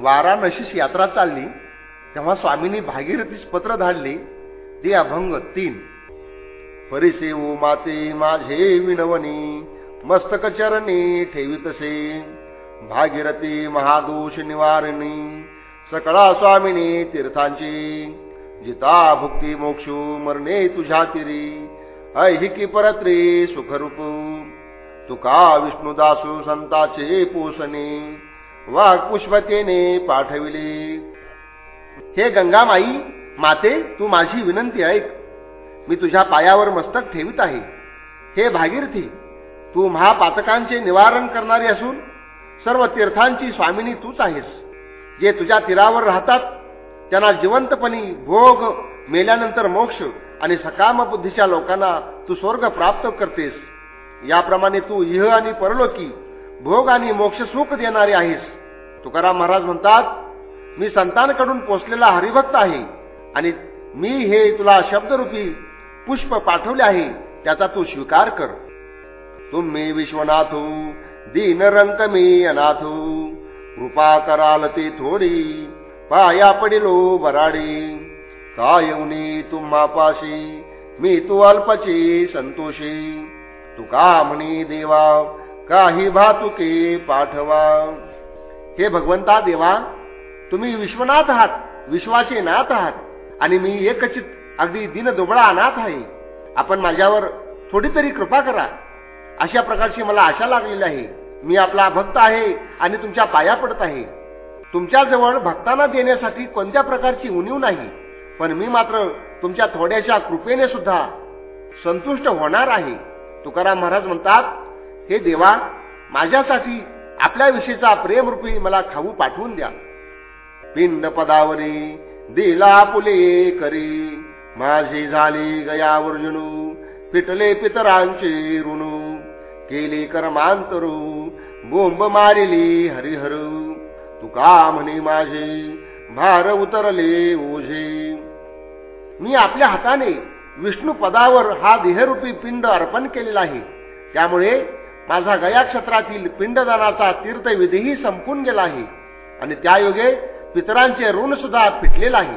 वाराणशीस यात्रा चालली. तेव्हा स्वामींनी भागीरथीस पत्र धाडले. ते अभंग तीन. परिसे माते माझे विनवणी मस्तक चरणी ठेवितसे भागीरथी महादोष निवारणी सकळा स्वामिनी तीर्थांची. जिता भुक्ती मोक्षो मरणे तुझ्या तिरी. ऐहिकी परत्रे सुखरूप. तुका विष्णुदासू संताचे पोषणे. वाघपुष्पतेने पाठविले. हे गंगामाई माते तू माझी विनंती ऐक. मी तुझ्या पायावर मस्तक ठेवित आहे. हे भागीरथी तू महापातकांचे निवारण करणारी असून सर्व तीर्थांची स्वामिनी तूच आहेस. जे तुझ्या तीरावर राहतात त्यांना जिवंतपणी भोग मेल्यानंतर मोक्ष आणि सकाम बुद्धीच्या लोकांना तू स्वर्ग प्राप्त करतेस. याप्रमाणे तू इह आणि परलोकी भोग आणि मोक्ष सुख देणारे आहेस. तुकाराम महाराज म्हणतात मी संतांकडून पोचलेला हरिभक्त आहे आणि मी हे तुला शब्दरूपी पुष्प पाठवले आहे त्याचा तू स्वीकार कर. तुम्ही विश्वनाथू दीन रंक मी अनाथू कृपा कराल ती थोडी पाया पडिलो बराडी. का येऊनी तुम्हापाशी मी तू अल्पची संतोषी. तुका म्हणी देवा काही भातुके पाठवा. हे भगवंता देवा तुम्ही विश्वनाथ आहात विश्वाचे नाथ आहात आणि मी एकचित अगदी दिन दुबळा अनाथ आहे. आपण माझ्यावर थोडी तरी कृपा करा. अशा प्रकारची मला आशा लागलेली आहे. मी आपला भक्त आहे आणि तुमच्या पाया पडत आहे. तुमच्याजवळ भक्तांना देण्यासाठी कोणत्या प्रकारची उणीव नाही पण मी मात्र तुमच्या थोड्याशा कृपेने सुद्धा संतुष्ट होणार आहे. तुकाराम महाराज म्हणतात हे देवा माझ्यासाठी आपल्याविषयीचा प्रेमरूपी मला खाऊ पाठवून द्या. पिंड पदावरी दिला पुले करी. माझी झाली गयावर्जुनू पिटले पितरांचे ऋणू. केले कर्मांतरू बोंब मारिली हरिहर. तुका म्हणे माझे भार उतरले ओझे. मी आपल्या हाताने विष्णू पदावर हा देहरूपी पिंड अर्पण केलेला आहे. त्यामुळे माझा गया क्षेत्रातील पिंडदानाचा तीर्थविधीही संपून गेला आहे आणि त्यायोगे पितरांचे ऋण सुद्धा फिटलेलं आहे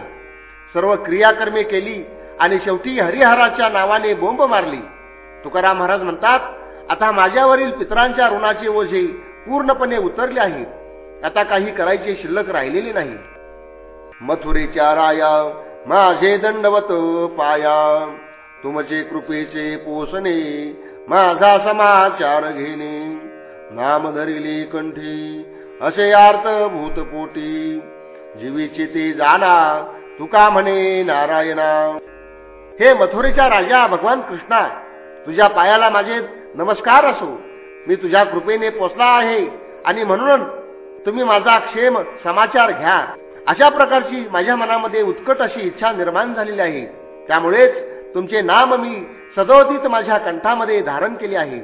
सर्व क्रियाकर्मे केली आणि शेवटी हरिहराच्या नावाने बोंब मारली. तुकाराम महाराज म्हणतात आता माझ्यावरील पितरांच्या ऋणाचे ओझे पूर्णपणे उतरले आहेत. आता काही करायचे शिल्लक राहिलेले नाही. मथुरेच्या राया माझे दंडवत पाया. तुमचे कृपेचे पोसणे माझा समाचार घेणे. नाम धरिली कंठी असे अर्थ भूतपोटी जीवीचे ते जाणा तुका म्हणे नारायणा. हे मथुरेच्या राजा भगवान कृष्णा तुझ्या पायाला माझे नमस्कार असो. मी तुझ्या कृपेने पोचला आहे आणि म्हणून तुम्ही माझा क्षेम समाचार घ्या. अशा प्रकारची माझ्या मनामध्ये उत्कट अशी इच्छा निर्माण झालेली आहे. त्यामुळेच तुमचे नाम मी सदोदित माझ्या कंठामध्ये धारण केले आहे.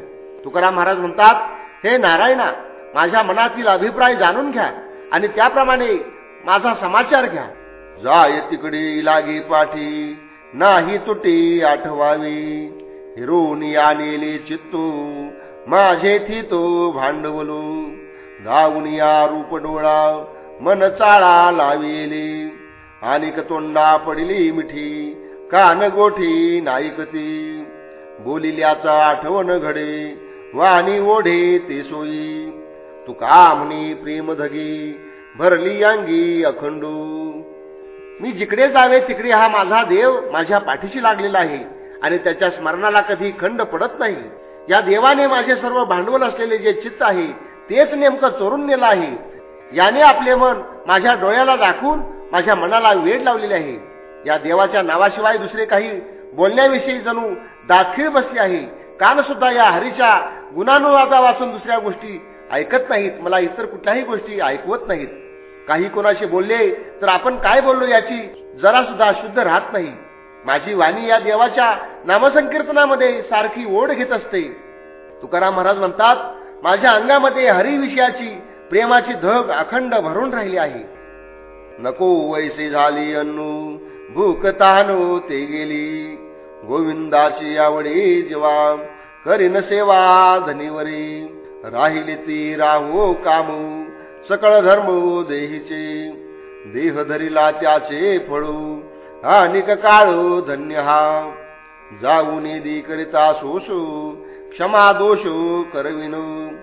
तुकाराम महाराज म्हणतात हे नारायणा माझ्या मनातील अभिप्राय जाणून घ्या आणि त्याप्रमाणे माझा समाचार घ्या. जाय तिकडे लागे पाठी नाही तुटी आठवावी. हिरून आलेले चित्तू माझे थी तो भांडवलो. धावून या रूप डोळा मन चाळा लावेले. आणि तोंडा पडली मिठी कान गोठी नाईकती. बोलिल्याचा आठवण घडे वाणी ओढे ते सोयी. तू कामनी प्रेम धगी भरली अंगी अखंडू. मी जिकडे जावे तिकडे हा माझा देव माझ्या पाठीशी लागलेला आहे आणि त्याच्या स्मरणाला कधी खंड पडत नाही. या देवाने माझे सर्व भांडवल असलेले जे चित्त आहे तेच नेमकं चोरून नेलं आहे. याने आपले मन माझ्या डोळ्याला दाखवून माझ्या मनाला वेळ लावलेले आहे. या देवाच्या नावाशिवाय दुसरे काही बोलण्याविषयी जणू दाखीळ बसली आहे. कान सुद्धा या हरीच्या गुणानुवादा वाचून दुसऱ्या गोष्टी ऐकत नाहीत. मला इतर कुठल्याही गोष्टी ऐकवत नाहीत. काही कोणाशी बोलले तर आपण काय बोललो याची जरा सुद्धा शुद्ध राहत नाही. माझी वाणी या देवाच्या नामसंकीर्तनामध्ये सारखी ओढ घेत असते. तुकाराम महाराज म्हणतात माझ्या अंगामध्ये हरिविषयाची प्रेमाची धग अखंड भरून राहिली आहे. नको वैसे झाली अन्नू भूक तहानो ते गेली गोविंदाची आवडी जीवा करीन सेवा धनीवरी. राहिली ती राहो कामू सकळ धर्म देहीचे. देह धरिला त्याचे फळू अनिक काळो धन्य हा. जाऊ निधी करिता सोसू क्षमा दोषो करविनो.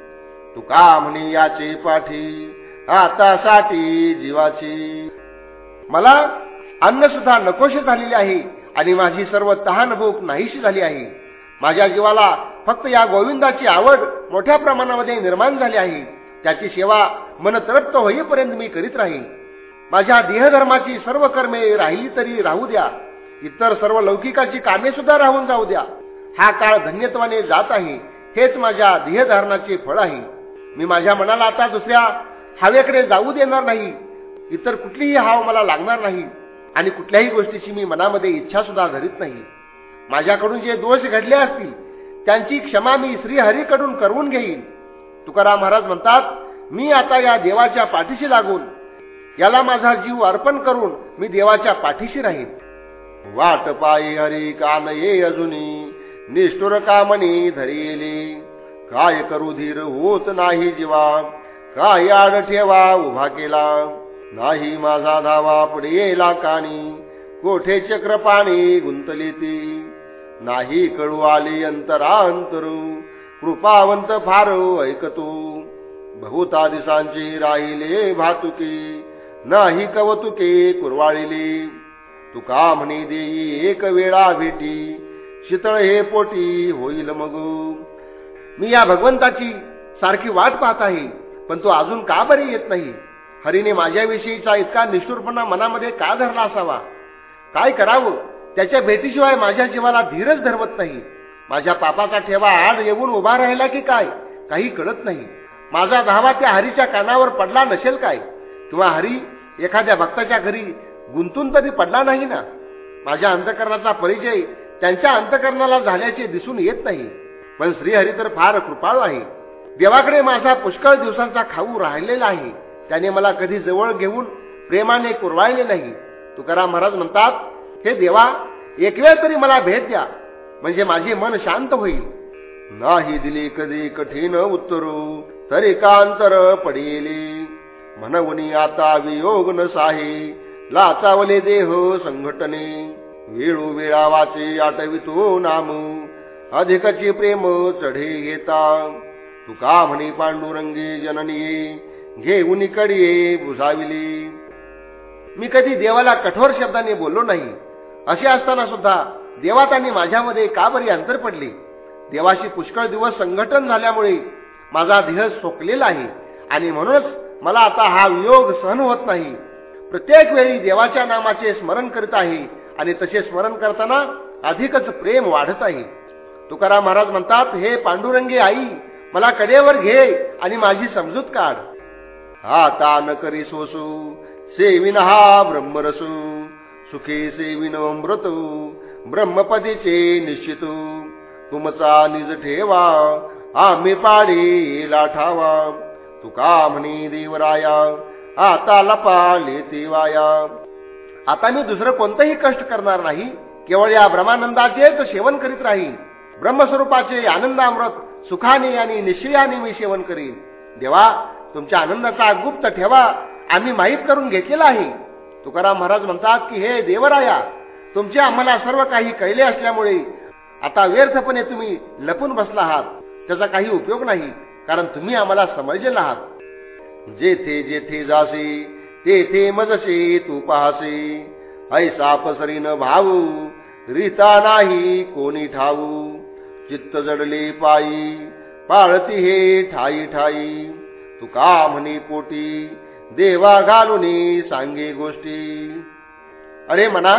तुका म्हणे याचे पाठी आता साठी जीवाची. मला अन्न सुद्धा नकोशी झालेले आहे आणि माझी सर्व तहान भूक नाहीशी झाली आहे. माझ्या जीवाला फक्त या गोविंदाची आवड मोठ्या प्रमाणामध्ये निर्माण झाली आहे. त्याची सेवा मनतृप्त होईपर्यंत मी करीत राहीन. माझ्या देहधर्माची सर्व कर्मे राहिली तरी राहू द्या. इतर सर्व लौकिकाची कामे सुद्धा राहून जाऊ द्या. हा काळ धन्यत्वाने जात आहे. हेच माझ्या देहधारणाचे फळ आहे. मी माझ्या मनाला आता दुसऱ्या हवेकडे जाऊ देणार नाही. इतर कुठलीही हाव मला लागणार नाही. आणि कुठल्याही गोष्टीची मी मनामध्ये इच्छा सुद्धा धरीत नाही. माझ्याकडून जे दोष घडले असतील त्यांची क्षमा मी श्रीहरीकडून करवून घेईन. तुकाराम महाराज म्हणतात मी आता या देवाच्या पाठीशी लागून याला माझा जीव अर्पण करून मी देवाच्या पाठीशी राहीन. वाट पायी हरी कान ये अजुनी निष्ठुर कामनी धरिले. काय करू धीर होत नाही जीवा काय आड ठेवा उभा केला. नाही माझा धावा येला कानी. कोठे चक्र पाणी गुंतली ती. नाही कळू आली अंतरांतरू कृपावंत फार ऐकतो. बहुता दिसांची राहिले भातुकी. नाही कवतुके कुरवाळिले. तुका म्हणे देई एक वेळा भेटी. शीतळ हे पोटी होईल मग. मी या भगवंताची सारखी वाट पाहत आहे पण तो अजून का बरे येत नाही? हरीने माझ्याविषयीचा इतका निष्ठुरपणा मनामध्ये का धरला असावा? काय करावं? त्याच्या भेटीशिवाय माझ्या जीवाला धीरच धरवत नाही. माझ्या पापाचा ठेवा आड येऊन उभा राहिला की काय? काही कळत नाही. माझा धावा त्या हरीच्या कानावर पडला नसेल काय? किंवा हरी एखाद्या भक्ताच्या घरी गुंतून तरी पडला नाही ना? माझ्या अंतकरणाचा परिचय त्यांच्या अंतकरणाला झाल्याचे दिसून येत नाही. पण श्रीहरी तर फार कृपाळू आहे. देवाकडे माझा पुष्कळ दिवसांचा खाऊ राहिलेला आहे. त्याने मला कधी जवळ घेऊन प्रेमाने कुरवायले नाही. तुकाराम महाराज म्हणतात हे देवा एक वेळ तरी मला भेट द्या म्हणजे माझे मन शांत होईल. नाही दिली कधी कठीण उत्तरू तरी कांतर पडेले. म्हणवनी आता वियोग न साहे लाचावले देह संघटने. वेळोवेळा वाचे आटवितो नाम अधिकची प्रेम चढे घेता तुका म्हणे पांडुरंगी जननीये घेऊन कडे बुजाविली मी कधी देवाला कठोर शब्दाने बोललो नाही. असे असताना सुद्धा देवात आणि माझ्यामध्ये का बरी अंतर पडले? देवाशी पुष्कळ दिवस संघटन झाल्यामुळे माझा देह सोकलेला आहे आणि म्हणूनच मला आता हा वियोग सहन होत नाही. प्रत्येक वेळी देवाच्या नामाचे स्मरण करीत आहे आणि तसे स्मरण करताना अधिकच प्रेम वाढत आहे. तुकाराम महाराज म्हणतात हे पांडुरंगी आई मला कडेवर घे आणि माझी समजूत काढ. हा तान करी सोसू सेविन हा ब्रह्मरसू सुखे सेविन अमृत ब्रह्मपदीचे निश्चित. तुमचा निज ठेवा आम्ही पाडी लाठावा. तुका म्हणी देवराया आता लपा देवाया आता मी दुसरं कोणतंही कष्ट करणार नाही केवळ या ब्रह्मानंदाचेच सेवन करीत राहीन. ब्रह्मस्वरूपाचे आनंदामृत सुखाने आणि निश्चयाने मी सेवन करीन. देवा तुमच्या आनंदाचा गुप्त ठेवा. आम्ही माहीत करून घेतलेला आहे. तुकाराम महाराज म्हणतात की हे देवराया तुमचे आम्हाला सर्व काही कळले असल्यामुळे आता व्यर्थपणे तुम्ही लपून बसला आहात. त्याचा काही उपयोग नाही कारण तुम्ही आम्हाला समजलेला आहात. जेथे जेथे जासे तेथे मजसे तू पाहसे. ऐसा पसरीन भाऊ रिता नाही कोणी ठाऊ. चित्त जडले पायी पाळती हे ठाई ठाई. तुका म्हणे पोटी? देवा घालून सांगे गोष्टी. अरे म्हणा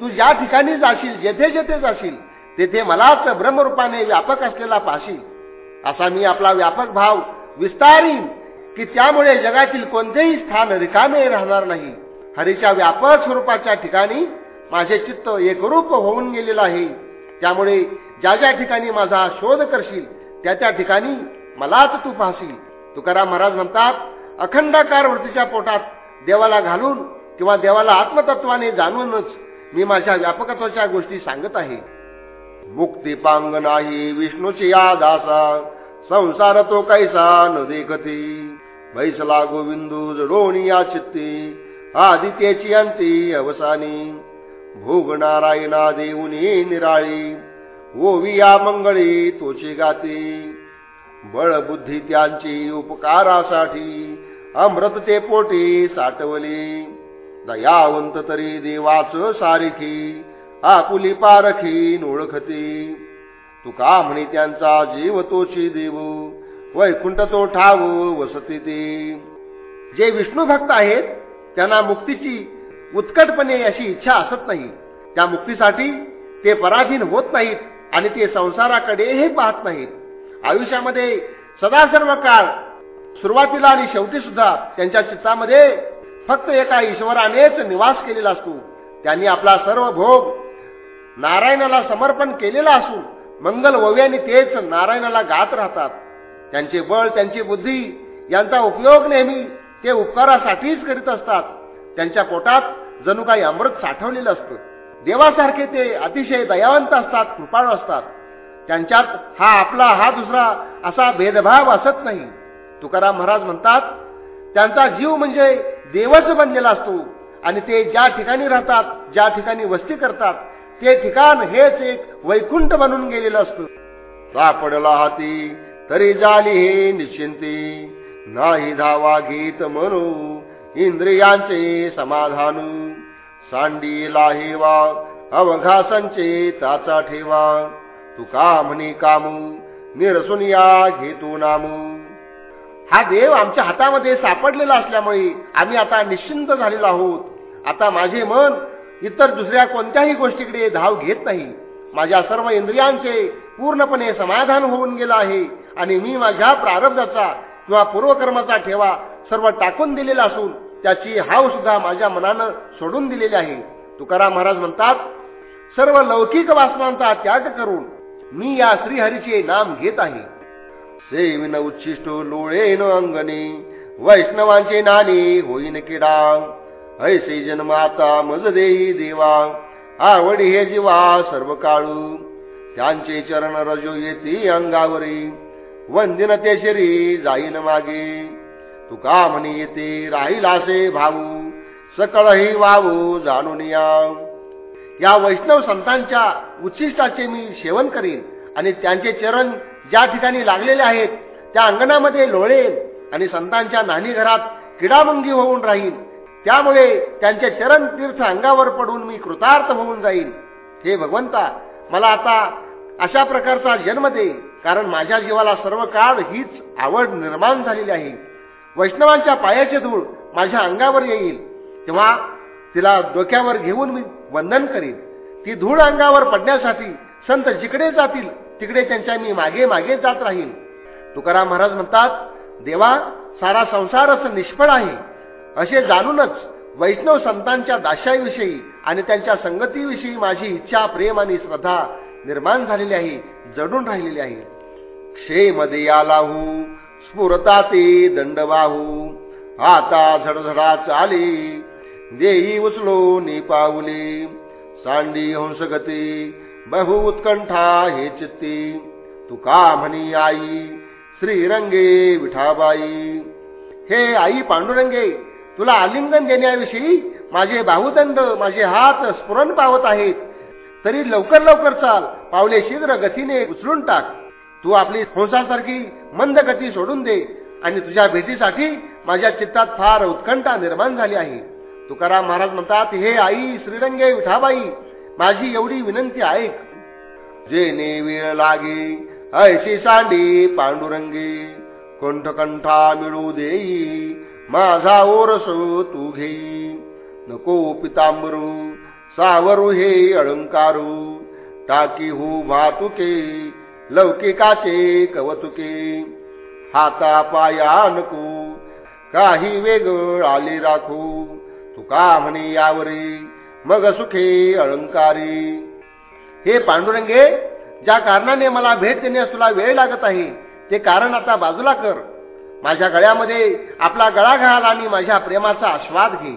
तू ज्या ठिकाणी जाशील जेथे जेथे जाशील तेथे मलाच ब्रह्मरूपाने व्यापक असलेला पाशील. असा मी आपला व्यापक भाव विस्तारीन की त्यामुळे जगातील कोणतेही स्थान रिकामे राहणार नाही. हरीच्या व्यापक स्वरूपाच्या ठिकाणी माझे चित्त एकरूप होऊन गेलेलं आहे. त्यामुळे ज्या ज्या ठिकाणी माझा शोध करशील त्या त्या ठिकाणी मलाच तू पाहशील. तुकाराम महाराज म्हणतात अखंडाकार वृत्तीच्या पोटात देवाला घालून किंवा देवाला आत्मतत्वाने जाणूनच मी माझ्या व्यापकत्वाच्या गोष्टी सांगत आहे. मुक्ती पांग नाही विष्णूची याद दासा संसार तो कैसा न देखती. बैसला गोविंदू जडोणी या चित्ती आदित्यची अंती अवसानी. भोग नारायणा देऊनी निराळी ओवी या मंगळी तोची गाती. बळबुद्धी त्यांची उपकारासाठी अमृतचे पोटी साठवली. दयावंत तरी देवाच सारिखी आपुली पारखी ओळखती तुका म्हणी त्यांचा जीव तोची देव वैकुंठ तो ठाव वसती ते जे विष्णू भक्त आहेत त्यांना मुक्तीची उत्कटपणे अशी इच्छा असत नाही. त्या मुक्तीसाठी ते पराधीन होत नाहीत आणि ते संसाराकडेही पाहत नाहीत. आयुष्यामध्ये सदा सर्व काळ सुरुवातीला आणि शेवटी सुद्धा त्यांच्या चित्तामध्ये फक्त एका ईश्वरानेच निवास केलेला असतो. त्यांनी आपला सर्व भोग नारायणाला समर्पण केलेला असून मंगल वव्याने तेच नारायणाला गात राहतात. त्यांचे बळ त्यांची बुद्धी यांचा उपयोग नेहमी ते उपकारासाठीच करीत असतात. त्यांच्या पोटात जणू काही अमृत साठवलेलं असतं. देवासारखे ते अतिशय दयावंत असतात कृपाळू असतात. त्यांच्यात हा आपला हा दुसरा असा भेदभाव असत नाही. तुकाराम महाराज म्हणतात त्यांचा जीव म्हणजे देवच बनलेला असतो आणि ते ज्या ठिकाणी राहतात ज्या ठिकाणी वस्ती करतात ते ठिकाण हेच एक वैकुंठ बनून गेलेलं असतं. सापडला हाती तरी झाली हे निश्चिंती. नाही धावा गीत म्हणू इंद्रियांचे समाधान. सांडीला हेवा अवघा अवघासांचे ताचा ठेवा. तुका म्हणे कामू निरसून घेतो नामू. हा देव आमच्या हातामध्ये सापडलेला असल्यामुळे आम्ही आता निश्चिंत झालेलो आहोत. आता माझे मन इतर दुसऱ्या कोणत्याही गोष्टीकडे धाव घेत नाही. माझ्या सर्व इंद्रियांचे पूर्णपणे समाधान होऊन गेलं आहे आणि मी माझ्या प्रारब्धाचा किंवा पूर्वकर्माचा ठेवा सर्व टाकून दिलेला असून त्याची हाव सुद्धा माझ्या मनानं सोडून दिलेली आहे. तुकाराम महाराज म्हणतात सर्व लौकिक वासनांचा त्याग करून मी या श्रीहरीचे नाम घेत आहे. सेविन उच्छिष्ट लोळेन अंगणे वैष्णवांचे नाणे होईन किडा. ऐसे जन्माता मज देही देवा आवडी हे जीवा सर्व काळू. त्यांचे चरण रजो येते अंगावरी वंदिन ते शरी जाईन मागे. तुका म्हणे येते राहील असे भाऊ सकळही वावू जाणून या. या वैष्णव संतांच्या उच्चिष्टाचे मी सेवन करीन. आणि त्यांचे चरण ज्या ठिकाणी लागलेले आहेत त्या अंगणामध्ये लोळेल आणि संतांच्या नानी घरात किडामंगी होऊन राहील त्यामुळे त्यांचे चरण तीर्थ अंगावर पडून मी कृतार्थ होऊन जाईन. हे भगवंता मला आता अशा प्रकारचा जन्म दे कारण माझ्या जीवाला सर्व काळ हीच आवड निर्माण झालेली आहे. वैष्णवांच्या पायाचे धूळ माझ्या अंगावर येईल. तेव्हा तिला डोक्यावर घेऊन मी वंदन करीन. ती धूळ अंगावर पडण्यासाठी संत जिकडे जातील तिकडे त्यांच्या मी मागे मागे जात राहील तुकाराम महाराज म्हणतात देवा सारा संसारच निष्फळ आहे. असे जाणूनच वैष्णव संतांच्या दाशाविषयी आणि त्यांच्या संगतीविषयी माझी इच्छा प्रेम आणि श्रद्धा निर्माण झालेली आहे जडून राहिलेली आहे. क्षेमध्ये आलाहू स्फुरता ते दंडवाहू आता झडझडा चाले देई उचलो नि पाऊली. सांडी हंसगती बहु उत्कंठा हे चित्ती. तुका म्हणी आई? श्रीरंगे विठाबाई. हे आई पांडुरंगे तुला आलिंगन देण्याविषयी माझे बाहुदंड माझे हात स्फुरण पावत आहेत. तरी लवकर लवकर चाल पावले शीघ्र गतीने उचलून टाक. तू आपली हंसासारखी मंद गती सोडून दे आणि तुझ्या भेटीसाठी माझ्या चित्तात फार उत्कंठा निर्माण झाली आहे. तुकाराम महाराज म्हणतात हे आई श्रीरंगे विठाबाई माझी एवढी विनंती ऐक जे ने वेळ लागे ऐशी सांडी पांडुरंगे कंठकंठा मिळू देई माझा ओरस तू घेई नको पितांबरू सावरू हे अळंकारू टाकी हो वाहतुके लौकिकाचे कवतुके. हाता पाया नको काही वेगळ आले राखू. तुका म्हणे यावरी? मग सुखे अलंकारी. हे पांडुरंगे ज्या कारणाने मला भेट देण्यास तुला वेळ लागत आहे ते कारण आता बाजूला कर. माझ्या गळ्यामध्ये आपला गळा घाल आणि माझ्या प्रेमाचा आस्वाद घे.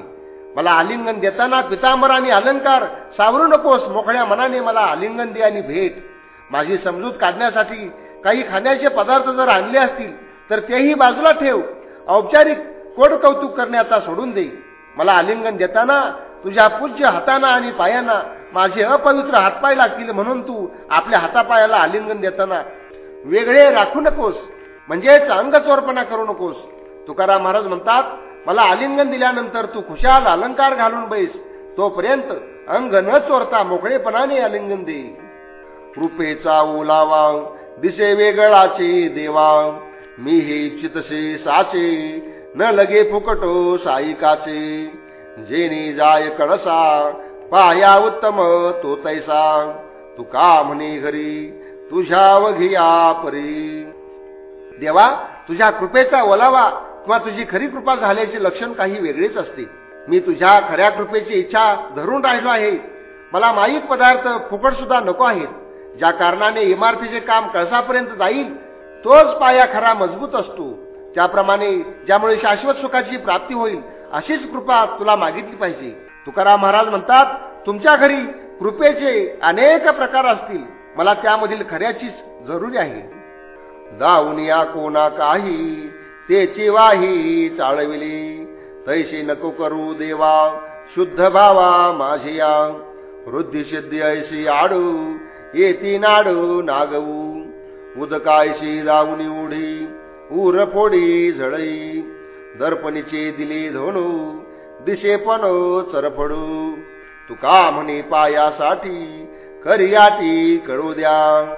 मला आलिंगन देताना पितांबर आणि अलंकार सावरू नकोस मोकळ्या मनाने मला आलिंगन दे आणि भेट. माझी समजूत काढण्यासाठी काही खाण्याचे पदार्थ जर आणले असतील तर तेही बाजूला ठेव. औपचारिक कोड कौतुक करण्याचा सोडून दे. मला आलिंगन देताना तुझ्या पूज्य हाताना आणि पायांना माझे अपवित्र हातपाय लागतील म्हणून तू आपल्या हातापायाला आलिंगन देताना. वेगळे राखू नकोस. म्हणजेच अंगचोरपणा करू नकोस. तुकाराम महाराज म्हणतात मला आलिंगन दिल्यानंतर तू खुशाल अलंकार घालून बैस. तोपर्यंत अंग न चोरता मोकळेपणाने आलिंगन दे. कृपेचा ओलावा दिसे वेगळाचे देवा. मी हे चितसे साचे न लगे फुकटो साईकाचे जेनी जाय कळसा पाया उत्तम तो तैसा. तू का म्हणे घरी? तुझ्या वघिया परी देवा तुझ्या कृपेचा ओलावा किंवा तुझी खरी कृपा झाल्याचे लक्षण काही वेगळेच असते. मी तुझ्या खऱ्या कृपेची इच्छा धरून राहिलो आहे. मला माईक पदार्थ फुकट सुद्धा नको आहेत. ज्या कारणाने इमारतीचे काम कळसापर्यंत जाईल तोच पाया खरा मजबूत असतो. त्याप्रमाणे ज्यामुळे शाश्वत सुखाची प्राप्ती होईल अशीच कृपा तुला मागितली पाहिजे. तुकाराम महाराज म्हणतात तुमच्या घरी कृपेचे अनेक प्रकार असतील. मला त्यामधील खऱ्याचीच जरुरी आहे. जाऊन या कोणा काही तेची वाही चाळविली. तैशी नको करू देवा शुद्ध भावा माझिया. वृद्धी सिद्धी ऐशी आडू येती नाडू नागवू. उदकायशी दावणी उडी उरफोडी झळई. दर्पणीचे दिली धोणू दिशे पण चरफडू. तुका म्हणे पायासाठी करियाटी कळू द्या.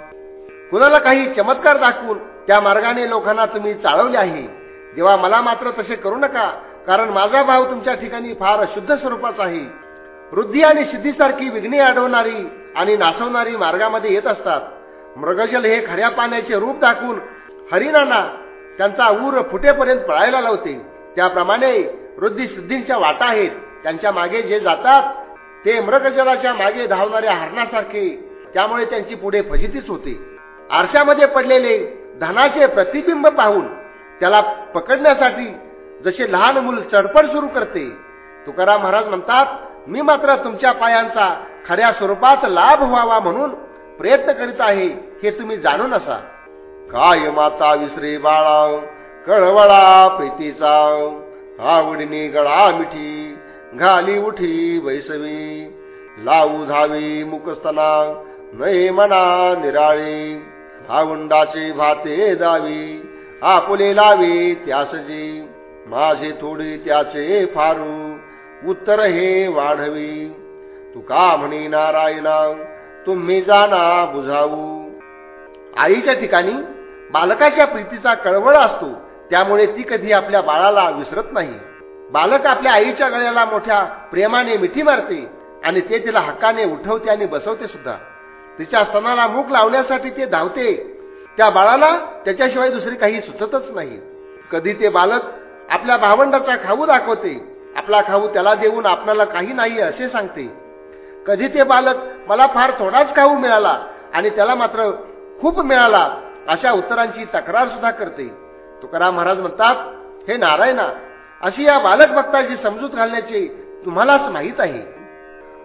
कुणाला काही चमत्कार दाखवून त्या मार्गाने लोकांना तुम्ही चालवले आहे? जेव्हा मला मात्र तसे करू नका कारण माझा भाव तुमच्या ठिकाणी फार शुद्ध स्वरूपाचा आहे. वृद्धी आणि सिद्धीसारखी विघ्ने अडवणारी आणि नासवणारी मार्गामध्ये येत असतात. मृगजल हे खऱ्या पाण्याचे रूप दाखवून हरिणांना त्यांचा ऊर फुटेपर्यंत पळायला लावते त्याप्रमाणे वृद्धी सिद्धींच्या वाटा आहेत. त्यांच्या मागे जे जातात ते मृगजलाच्या मागे धावणाऱ्या हरणासारखे. त्यामुळे त्यांची पुढे फजितीच होते. आरशामध्ये पडलेले धनाचे प्रतिबिंब पाहून त्याला पकडण्यासाठी जसे लहान मूल चढपड सुरू करते तुकाराम महाराज म्हणतात मी मात्र तुमच्या पायांचा खऱ्या स्वरूपात लाभ व्हावा म्हणून प्रयत्न करीत आहे हे तुम्ही जाणून असा काय माता विसरे बाळा कळवळा प्रीतीचा आवडीने गळा मिठी घाली उठी वैसवी. लावू धावी मुकस्तना नये मना निराळे. भावंडाचे भाते दावी आपुले लावे त्यासजी. माझे थोडे त्याचे फारू उत्तर हे वाढवी. तू का म्हणे नारायणा तुम्ही जाना बुझावू. आईच्या ठिकाणी बालकाच्या प्रीतीचा कळवळ असतो. त्यामुळे ती कधी आपल्या बाळाला विसरत नाही. बालक आपल्या आईच्या गळ्याला मोठ्या प्रेमाने मिठी मारते आणि ते तिला हक्काने उठवते आणि बसवते सुद्धा. तिच्या स्तनाला मूक लावण्यासाठी ते धावते. त्या बाळाला त्याच्याशिवाय दुसरी काही सुचतच नाही. कधी ते बालक आपल्या भावंडाचा खाऊ दाखवते. आपला खाऊ त्याला देऊन आपल्याला काही नाही असे सांगते. कधी ते बालक मला फार थोडाच खाऊ मिळाला आणि त्याला मात्र खूप मिळाला अशा उत्तरांची तक्रार सुद्धा करते. तुकाराम महाराज म्हणतात हे नारायणा अशी या बालक भक्ताची समजूत घालण्याचे तुम्हालाच माहीत आहे.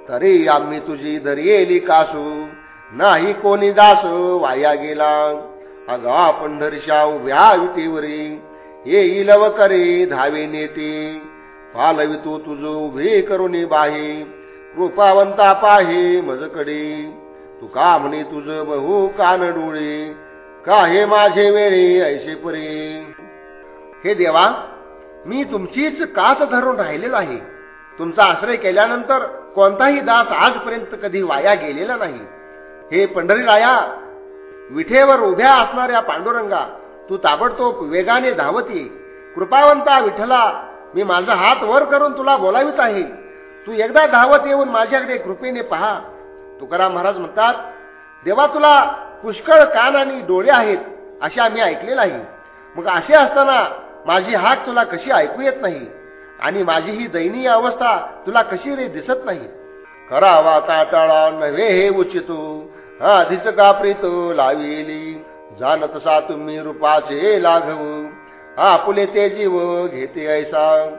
तरी आम्ही तुझी दरियेली कासू नाही कोणी दास वाया गेला. अगा पंढरशा उभ्या विटीवरी येईल करे धावे नेते. पालवितो तुझ उभे करून बाहे. कृपावंता पाहे मजकडे. तुका म्हणे तुझ बहु कान डोळे. का हे माझे वेळे ऐसे परे? हे देवा मी तुमचीच कास धरून राहिलेलो आहे. तुमचा आश्रय केल्यानंतर कोणताही दास आजपर्यंत कधी वाया गेलेला नाही. हे पंढरी राया विठेवर उभ्या असणाऱ्या पांडुरंगा तू ताबडतोब वेगाने धावती. कृपावंता विठला मी माझा हात वर करून तुला बोलावीत आहे. तू एकदा धावत येऊन माझ्याकडे कृपेने पहा. तुकाराम महाराज म्हणतात देवा तुला पुष्कळ कान आणि डोळे आहेत असे आम्ही ऐकलेलं आहे मग असे असताना माझी हाक तुला कशी ऐकू येत नाही? आणि माझी ही दयनीय अवस्था तुला कशी रे दिसत नाही? करावा ताटाळा नव्हे हे उचितो. आधीच काप्रीत लाविली. जाण तसा तुम्ही रूपाचे लाघवू. आपुले ते जीव घेते ऐसा.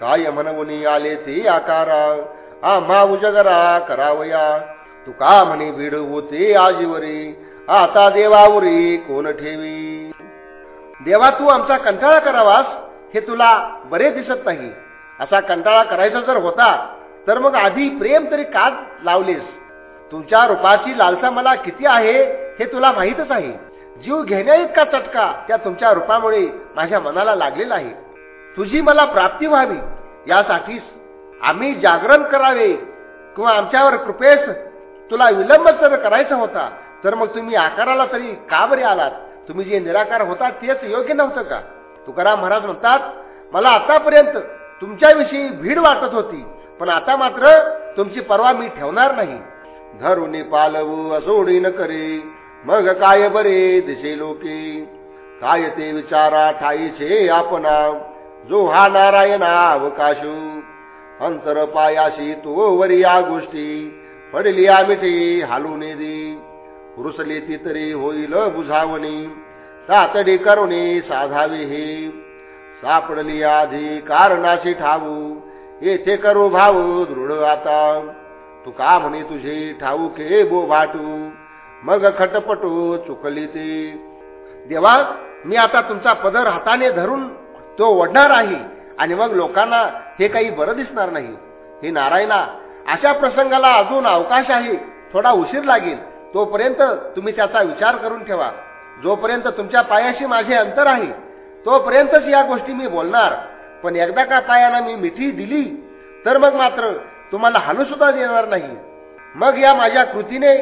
काय म्हणवनी आले ते आकारा. आम्हा उजगरा करावया. तू का म्हणे भिड होते आजीवरी? आता देवावरी कोण ठेवी? देवा तू आमचा कंटाळा करावास हे तुला बरे दिसत नाही. असा कंटाळा करायचा जर होता तर मग आधी प्रेम तरी का लावलेस? तुमच्या रूपाची लालसा मला किती आहे हे तुला माहीतच आहे. जीव घेण्या इतका चटका त्या तुमच्या रूपामुळे माझ्या मनाला लागलेला आहे. तुझी मला प्राप्ती व्हावी यासाठीच आम्ही जागरण करावे किंवा आमच्यावर कृपेस तुला विलंब जर करायचा होता तर मग तुम्ही आकाराला तरी का बरे आलात? तुम्ही जे निराकार होता तेच योग्य नव्हतं का? तुकाराम महाराज म्हणतात मला आतापर्यंत तुमच्याविषयी भीड वाटत होती पण आता मात्र तुमची परवा मी ठेवणार नाही. धरून पालवू असोडी न करे मग काय बरे दिसे लोके? काय ते विचारा ठाईचे आपणा जो हा नारायणा अवकाशू. अंतर पायाशी तो वरी या गोष्टी पडली मिठी हालून दे. रुसले ती तरी होईल बुझावणी. तातडी करुणे साधावे हे. सापडली आधी कारणाशी ठावू येथे करू भाऊ दृढ आता. तू का म्हणे तुझे ठाऊके बो भाटू? मग खटपटू चुकली ते. देवा मी आता तुमचा पदर हाताने धरून तो ओढणार आहे आणि मग लोकांना हे काही बरं दिसणार नाही. हे नारायणा अशा प्रसंगाला अजून अवकाश आहे थोडा उशीर लागेल. तोपर्यंत तुम्ही त्याचा विचार करून ठेवा. जोपर्यंत तुमच्या पायाशी माझे अंतर आहे तोपर्यंतच या गोष्टी मी बोलणार. पण एकदा का पायाला मी मिठी दिली तर मग मात्र तुम्हाला हालू सुद्धा देणार नाही. मग या माझ्या कृतीने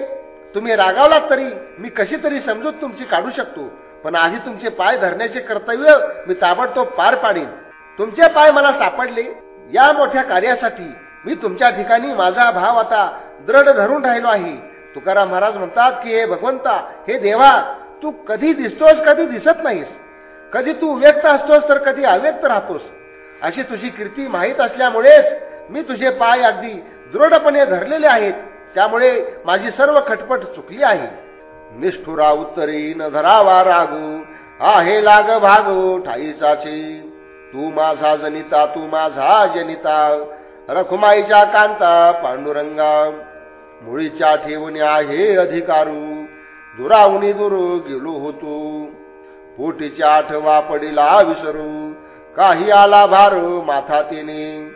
तुम्ही रागावलात तरी मी कशी तरी समजूत तुमची काढू शकतो. पण आधी तुमचे पाय धरण्याचे कर्तव्य मी ताबडतोब पार पाडेन. तुमचे पाय मला सापडले या मोठ्या कार्यासाठी मी तुमच्या ठिकाणी माझा भाव आता दृढ धरून राहिलो आहे. तुकाराम महाराज म्हणतात की हे भगवंता हे देवा तू कधी दिसतोस कधी दिसत नाहीस. कधी तू व्यक्त असतोस तर कधी अव्यक्त राहतोस. अशी तुझी कीर्ती माहीत असल्यामुळेच मी तुझे पाय अगदी दृढपणे धरलेले आहेत. त्यामुळे माझी सर्व खटपट चुकली आहे. निष्ठुरा उत्तरी न धरावा रागू आहे लाग भागो ठाईचाचे तू माझा जनिता तू माझा जनिता. रखुमाईच्या कांता पांडुरंगा. मुळीच्या ठेवणे आहे अधिकारू. दुरावणी दूर गेलो होतो. पोटीच्या आठवा पडिला विसरू. काही आला भार माथा तिने.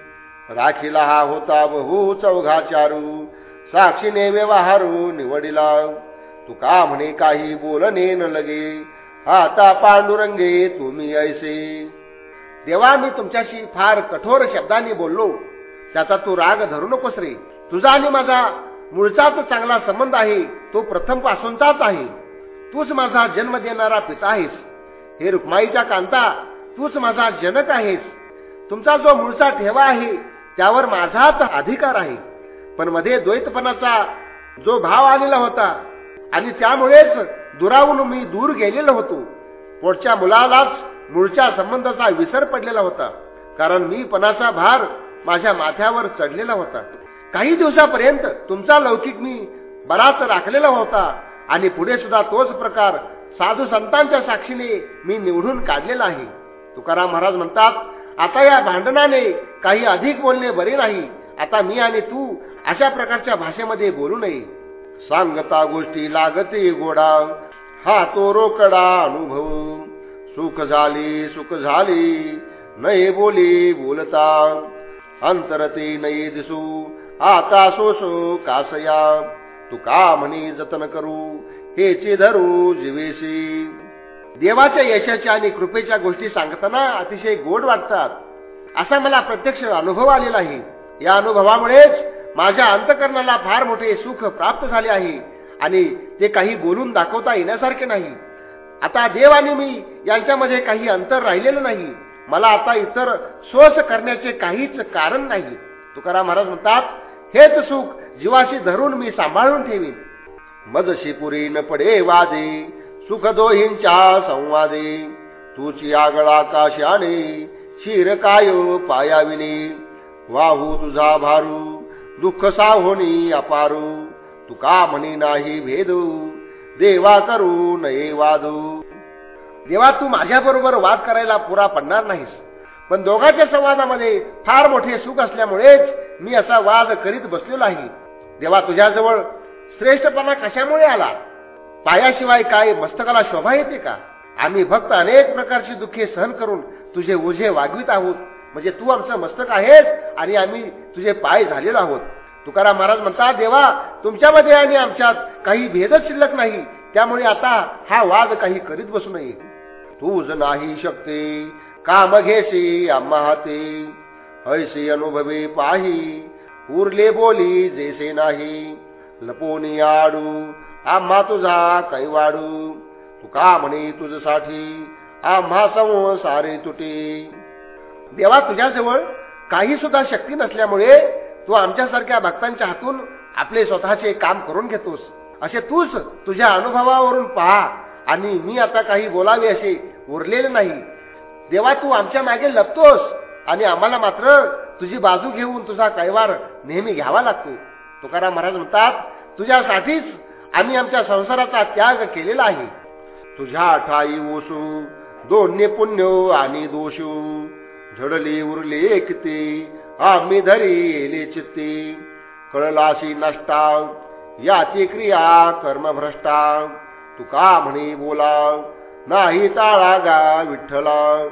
राखीला हा होता बहु चौघाचारू. साक्षीने व्यवहारू निवडिला. तू का म्हणे काही बोलणे न लगे. आता पांडुरंगे तुम्ही ऐसे. देवा मी तुमच्याशी फार कठोर शब्दांनी बोललो. त्याचा तू राग धरू नकोस रे. तुझा आणि माझा मूळचाच चांगला संबंध आहे तो प्रथम पासूनचाच आहे. तूच माझा जन्म देणारा पिता आहेस. हे रुक्माईच्या कांता तूच माझा जनक आहेस. तुमचा जो मूळचा ठेवा आहे त्यावर माझाच अधिकार आहे. पण मध्ये द्वैतपणाचा जो भाव आलेला होता आणि त्यामुळेच दुरावून मी दूर गेलेलो होतो. पोटच्या मुलालाच मूळच्या संबंधाचा विसर पडलेला होता कारण मी पणाचा भार माझ्या माथ्यावर चढलेला होता. काही दिवसापर्यंत तुमचा लौकिक मी बराच राखलेला होता आणि पुढे सुद्धा तोच प्रकार साधू संतांच्या साक्षीने मी निवडून काढलेला आहे. तुकाराम महाराज म्हणतात आता या भांडणाने काही अधिक बोलणे बरे नाही. आता मी आणि तू अशा प्रकारच्या भाषेमध्ये बोलू नये. सांगता गोष्टी लागते गोडा हा तो रोकडा अनुभव. सुख झाले सुख झाले नये बोले बोलता. अंतरते नये दिसू आता सोसो कासया. तू का म्हणी जतन करू? हेची धरू जीवेशी. देवाच्या यशाच्या आणि कृपेच्या गोष्टी सांगताना अतिशय गोड वाटतात. असा मला प्रत्यक्ष अनुभव आलेला आहे. या अनुभवामुळेच माझ्या अंतकरणाला फार मोठे सुख प्राप्त झाले आहे आणि ते काही बोलून दाखवता येण्यासारखे नाही. आता देव आणि मी यांच्यामध्ये काही अंतर राहिलेलं नाही. मला आता इतर सोस करण्याचे काहीच कारण नाही. तुकाराम महाराज म्हणतात हेच सुख जीवाशी धरून मी सांभाळून ठेवीन. मजशी पुरी न पडे वादे सुख दोहींच्या संवादे. तुची आगळ आकाशाने शिर काय पायाविने वाहू तुझा भारू दुःख साहोनी अपारू. तुका म्हणी नाही भेदू देवा करू नये वादू. देवा तू माझ्याबरोबर वाद करायला पुरा पडणार नाहीस. पण दोघांच्या संवादामध्ये फार मोठे सुख असल्यामुळेच मी असा वाद करीत बसलेलो आहे देवा तुझ्याजवळ श्रेष्ठपणा कशामुळे आला? पायाशिवाय काय मस्तकाला शोभा येते का? आम्ही भक्त अनेक प्रकारची दुःखे सहन करून तुझे ओझे वागवीत आहोत. म्हणजे तू आमचं मस्तक आहेस आणि आम्ही तुझे पाय झालेलो आहोत. तुकाराम महाराज म्हणतात देवा तुमच्यामध्ये आणि आमच्यात काही भेदच शिल्लक नाही. त्यामुळे आता हा वाद काही करीत बसू नये. तूच नाही शकते. काम घेसी आम्हा हाते. ऐसे अनुभवी पाही उरले बोली जेसे नाही. लपोनी आडू आम्हा तुझा काही तू का म्हणे तुझसाठी आम्हा समोर सारे तुटी. देवा तुझ्याजवळ काही सुद्धा शक्ती नसल्यामुळे तू आमच्यासारख्या भक्तांच्या हातून आपले स्वतःचे काम करून घेतोस. असे तूच तुझ्या अनुभवावरून पहा. आणि मी आता काही बोलावे असे उरलेले नाही. देवा तू आमच्या मागे लपतोस. आणि आम्हाला मात्र तुझी बाजू घेऊन तुझा कैवार नेहमी घ्यावा लागतो. तुकाराम महाराज म्हणतात तुझ्यासाठीच आम्ही आमच्या संसाराचा त्याग केलेला आहे. तुझ्या ठाई ओसू दोन्ही पुण्य आणि दोषू. झडले उरले एकते आम्ही धरी येले चित्ते. कळलाशी नष्टा याची क्रिया कर्मभ्रष्टा. तुका म्हणे बोलाव नाही टाळा गा विठ्ठला.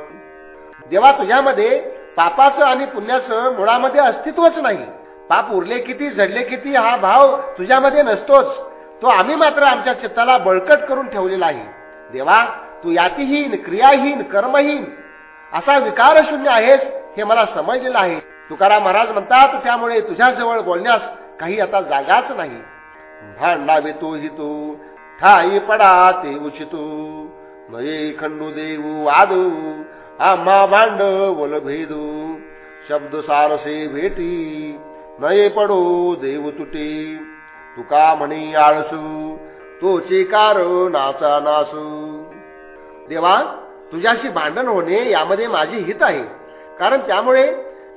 देवा तुझ्यामध्ये पापाचं आणि पुण्याचं मुळामध्ये अस्तित्वच नाही. पाप उरले किती झडले किती हा भाव तुझ्यामध्ये नसतोच. तो आम्ही मात्र आमच्या चित्ताला बळकट करून ठेवलेला आहे. देवा तू यातीहीन क्रियाहीन कर्महीन असा विकार शून्य आहेस हे मला समजलेलं आहे. तुकाराम महाराज म्हणतात त्यामुळे तुझ्याजवळ बोलण्यास काही आता जागाच नाही. भांडावे तो हि तू ठाई पडा ते उचितू. नये खंडू देऊ वादू आम्हा भांड वल भेदू शब्द सारसे भेटी नये पडो देव तुटे तुका म्हणे आळसू तोचे कार नाचा नासू देवा तुझ्याशी भांडण होणे यामध्ये माझी हित आहे कारण त्यामुळे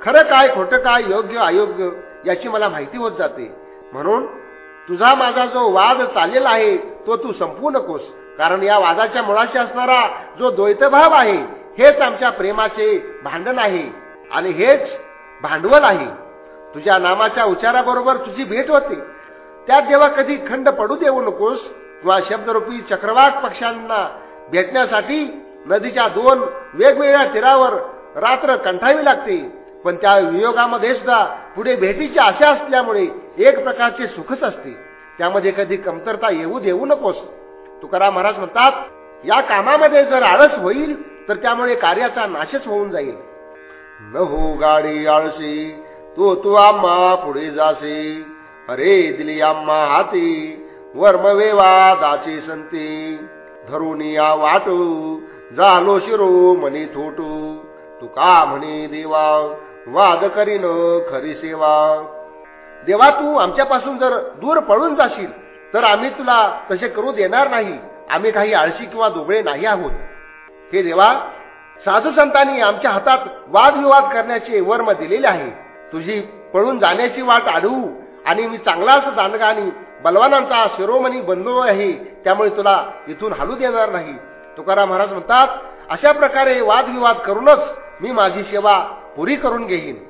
खरं काय खोटं काय योग्य अयोग्य याची मला माहिती होत जाते म्हणून तुझा माझा जो वाद चाललेला आहे तो तू संपवू नकोस कारण या वादाच्या मुळाशी असणारा जो द्वैतभाव आहे हेच आमच्या प्रेमाचे भांडण आहे आणि हेच भांडवल आहे. तुझ्या नामाच्या उच्चाराबरोबर तुझी भेट होते. त्यात जेव्हा कधी खंड पडू देऊ नकोस किंवा शब्दरूपी चक्रवात पक्षांना भेटण्यासाठी नदीच्या दोन वेगवेगळ्या तीरावर रात्र कंठावी लागते पण त्या वियोगामध्ये सुद्धा पुढे भेटीची आशा असल्यामुळे एक प्रकारचे सुखच असते. त्यामध्ये कधी कमतरता येऊ देऊ नकोस. तुकाराम महाराज म्हणतात या कामामध्ये जर आळस होईल तर त्यामुळे कार्याचा नाशच होऊन जाईल. न हो गाडी आळशी तो तू आम्हा पुढे जासे अरे दिली आम्हा हाती वर्मवेवा दाचे संती. धरून या वाटू झालो शिरो मनी थोटू. तुका म्हणे देवा वाद करीन खरी सेवा. देवा तू आमच्यापासून जर दूर पळून जाशील तर आम्ही तुला तसे करू देणार नाही. आम्ही काही आळशी किंवा दुबळे नाही आहोत. हे देवा साधू संतांनी आमच्या हातात वादविवाद करण्याचे वर्म दिलेले आहे. तुझी पळून जाण्याची वाट आढळू आणि मी चांगलाच दांडगा आणि बलवानांचा शिरोमणी बनलो आहे त्यामुळे तुला इथून हालू देणार नाही. तुकाराम महाराज म्हणतात अशा प्रकारे वादविवाद करूनच मी माझी सेवा पुरी करून घेईन.